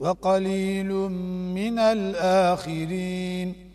وقليل من الآخرين